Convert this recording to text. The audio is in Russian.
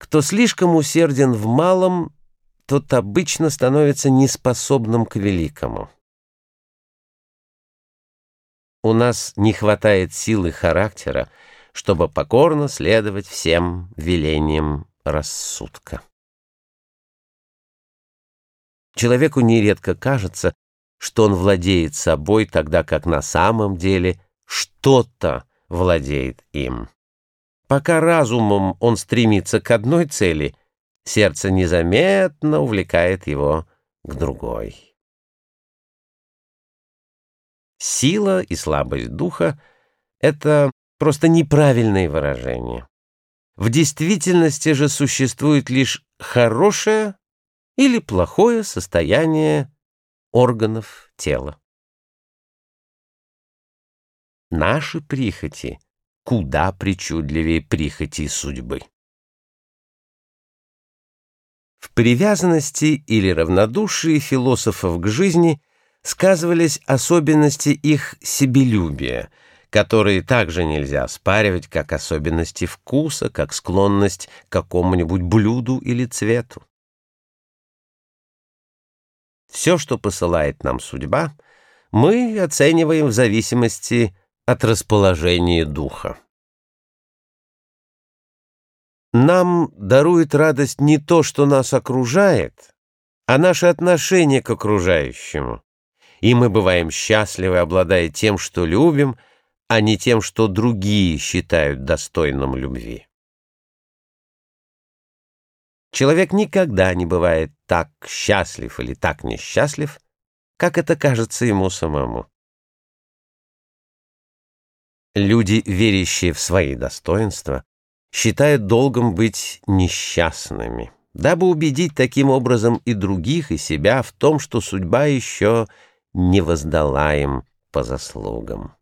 Кто слишком усерден в малом, тот обычно становится неспособным к великому. У нас не хватает силы характера, чтобы покорно следовать всем велениям рассудка. Человеку нередко кажется, что он владеет собой, тогда как на самом деле что-то владеет им. Пока разумом он стремится к одной цели, сердце незаметно увлекает его к другой. Сила и слабость духа — это просто неправильные выражения. В действительности же существует лишь хорошее или плохое состояние органов тела. Наши прихоти — куда причудливее прихоти судьбы. В привязанности или равнодушии философов к жизни сказывались особенности их себелюбия, которые также нельзя оспаривать как особенности вкуса, как склонность к какому-нибудь блюду или цвету. Все, что посылает нам судьба, мы оцениваем в зависимости от расположения духа. Нам дарует радость не то, что нас окружает, а наше отношение к окружающему. И мы бываем счастливы, обладая тем, что любим, а не тем, что другие считают достойным любви. Человек никогда не бывает так счастлив или так несчастлив, как это кажется ему самому. Люди, верящие в свои достоинства, считают долгом быть несчастными, дабы убедить таким образом и других, и себя в том, что судьба еще не воздала им по заслугам.